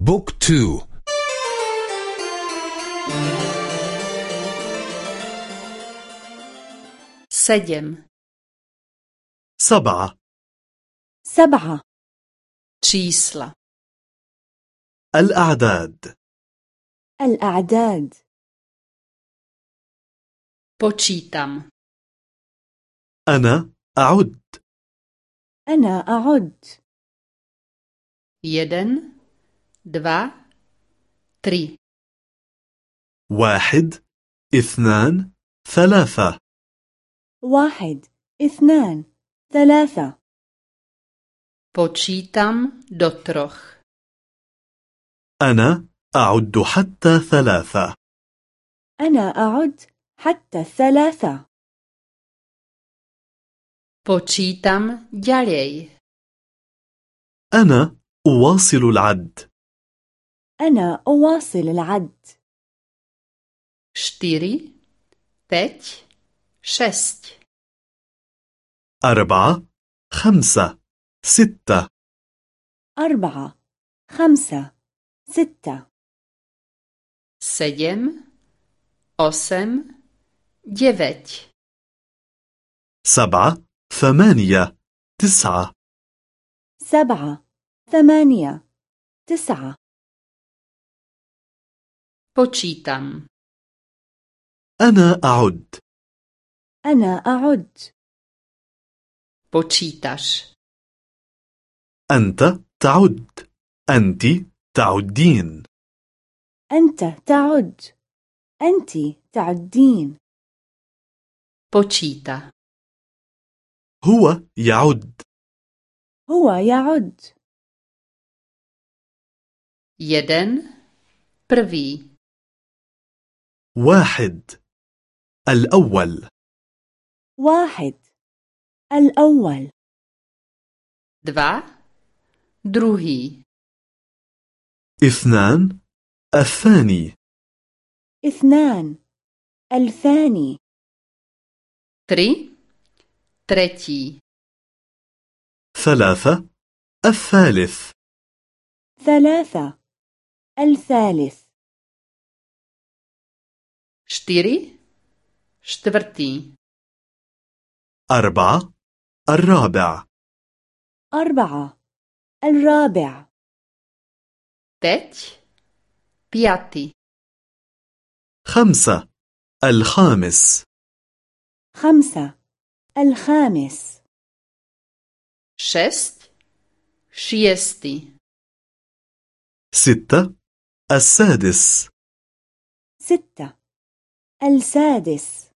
بوك تو. سدم سبعة. سبعة. čísla الأعداد. الأعداد. počítam أنا أعد. أنا أعد. jeden. Dva tri واحد اثنان ثلاثة. واحد اثنان ثلاثة. Počítam do troch. أنا أعد حتى ثلاثة. أنا أعد حتى الثلاثة počítam ďalej. أنا أواصل العد. أنا أواصل العد. štyri päť šesť أربعة خمسة ستة. أربعة خمسة ستة. sedem osem deväť سبعة ثمانية تسعة. سبعة ثمانية تسعة. Počítam أنا أعد. أنا أعد. Počítaš. أنت تعد. أنت تعدين. أنت تعد. أنت تعدين. Počíta. هو يعد. هو يعد. Jeden. Prvý. واحد. الأول. واحد. الأول. Dva. Druhý. اثنان. الثاني. اثنان. الثاني. Tri. Tretí. ثلاثة. الثالث. ثلاثة. الثالث. Štyri štvrtý. أربعة الرابع أربعة الرابع päť piaty خمسة الخامس خمسة الخامس šesť šiestý ستة السادس ستة السادس.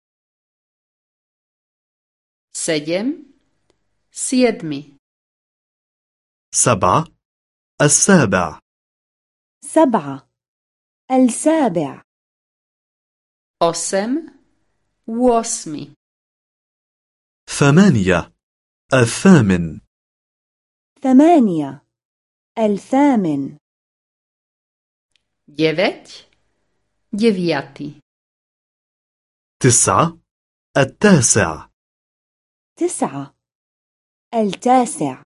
sedem siedmy سبعة السابع. سبعة. السابع. osem ôsmy ثمانية الثامن. ثمانية. الثامن. Deväť deviaty تسعة التاسع. تسعة. التاسع.